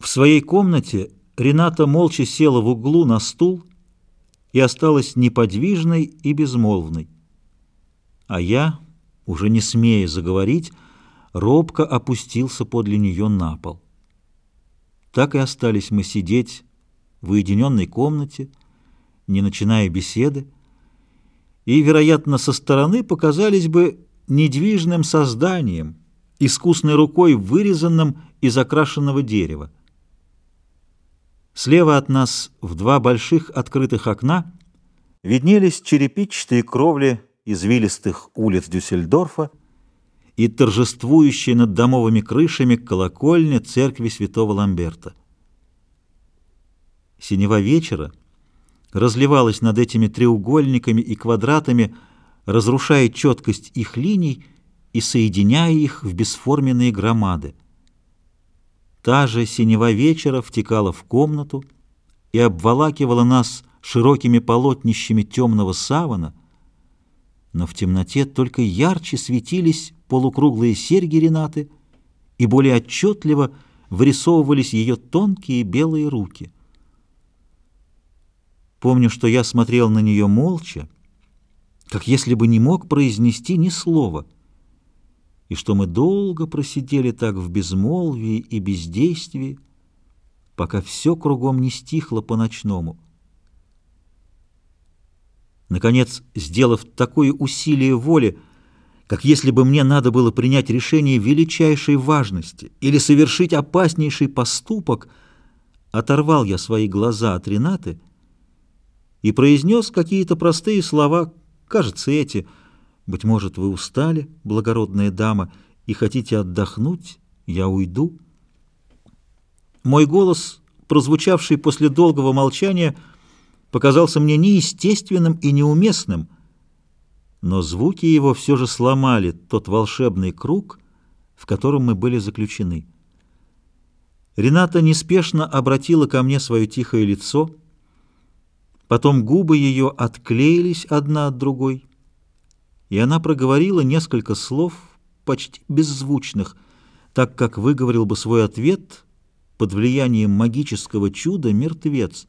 В своей комнате Рената молча села в углу на стул и осталась неподвижной и безмолвной. А я, уже не смея заговорить, робко опустился подле нее на пол. Так и остались мы сидеть в уединенной комнате, не начиная беседы, и, вероятно, со стороны показались бы недвижным созданием, искусной рукой вырезанным из окрашенного дерева. Слева от нас в два больших открытых окна виднелись черепичатые кровли извилистых улиц Дюссельдорфа и торжествующие над домовыми крышами колокольня церкви святого Ламберта. Синева вечера разливалась над этими треугольниками и квадратами, разрушая четкость их линий и соединяя их в бесформенные громады. Та же синева вечера втекала в комнату и обволакивала нас широкими полотнищами темного савана, но в темноте только ярче светились полукруглые серьги Ренаты и более отчетливо вырисовывались ее тонкие белые руки. Помню, что я смотрел на нее молча, как если бы не мог произнести ни слова — и что мы долго просидели так в безмолвии и бездействии, пока все кругом не стихло по-ночному. Наконец, сделав такое усилие воли, как если бы мне надо было принять решение величайшей важности или совершить опаснейший поступок, оторвал я свои глаза от Ренаты и произнес какие-то простые слова, кажется, эти — быть может, вы устали, благородная дама, и хотите отдохнуть? Я уйду. Мой голос, прозвучавший после долгого молчания, показался мне неестественным и неуместным, но звуки его все же сломали тот волшебный круг, в котором мы были заключены. Рената неспешно обратила ко мне свое тихое лицо, потом губы ее отклеились одна от другой — и она проговорила несколько слов, почти беззвучных, так как выговорил бы свой ответ под влиянием магического чуда мертвец.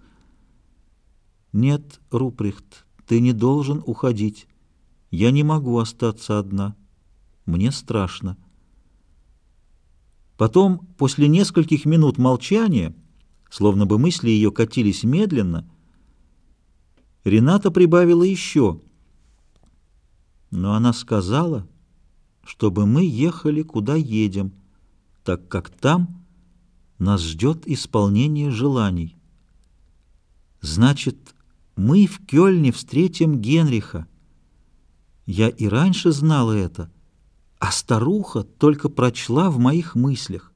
«Нет, Руприхт, ты не должен уходить. Я не могу остаться одна. Мне страшно». Потом, после нескольких минут молчания, словно бы мысли ее катились медленно, Рената прибавила еще — но она сказала, чтобы мы ехали, куда едем, так как там нас ждет исполнение желаний. Значит, мы в Кёльне встретим Генриха. Я и раньше знала это, а старуха только прочла в моих мыслях.